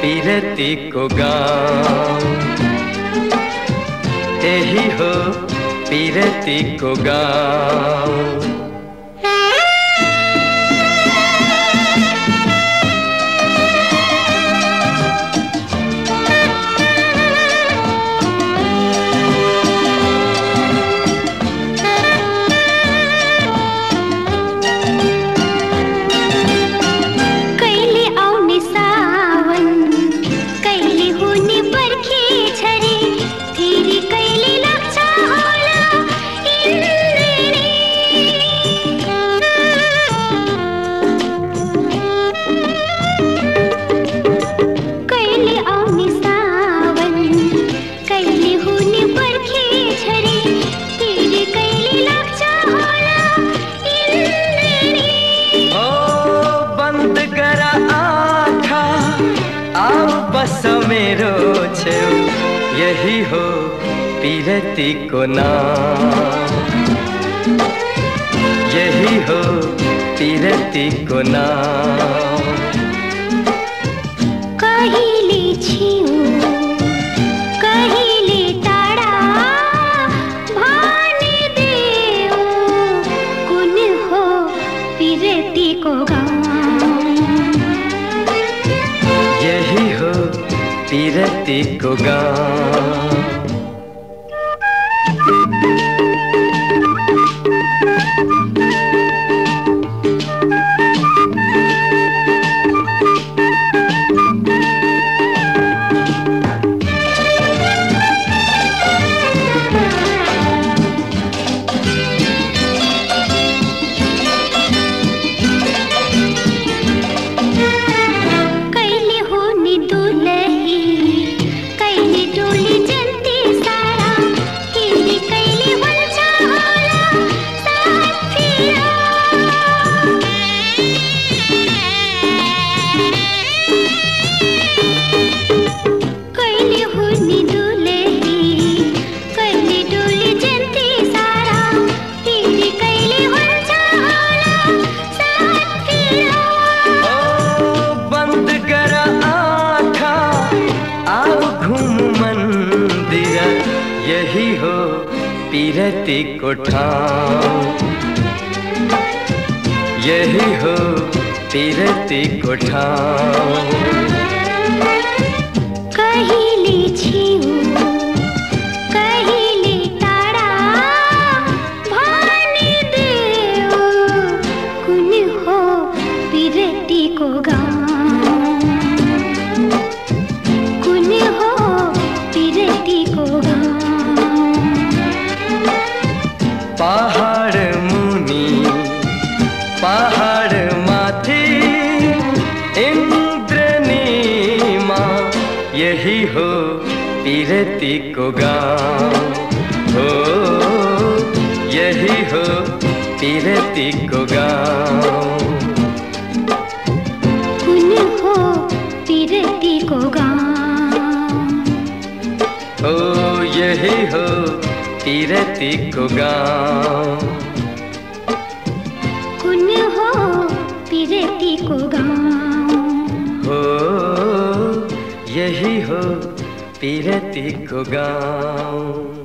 पीरती को गाँव यही हो पीरती को गाँव पिरतीको नाम। यही हो पिरतीको नाम। कहिले छिउ कहिले टाढा भनिदेऊ कुन हो पिरतीको गाउँ यही हो पिरतीको गाउँ यही हो पीरती कोठा। यही हो पीरती को पहाड मुनि पहाड माथि इन्द्रनीमा यही हो पीरतीको गाउँ हो यही हो पीरतीको गाउँ कुन हो पीरतीको गाउँ हो यही हो पीरतीको गाउँ कुन हो पीरतीको गाउँ हो यही हो पीरतीको गाउँ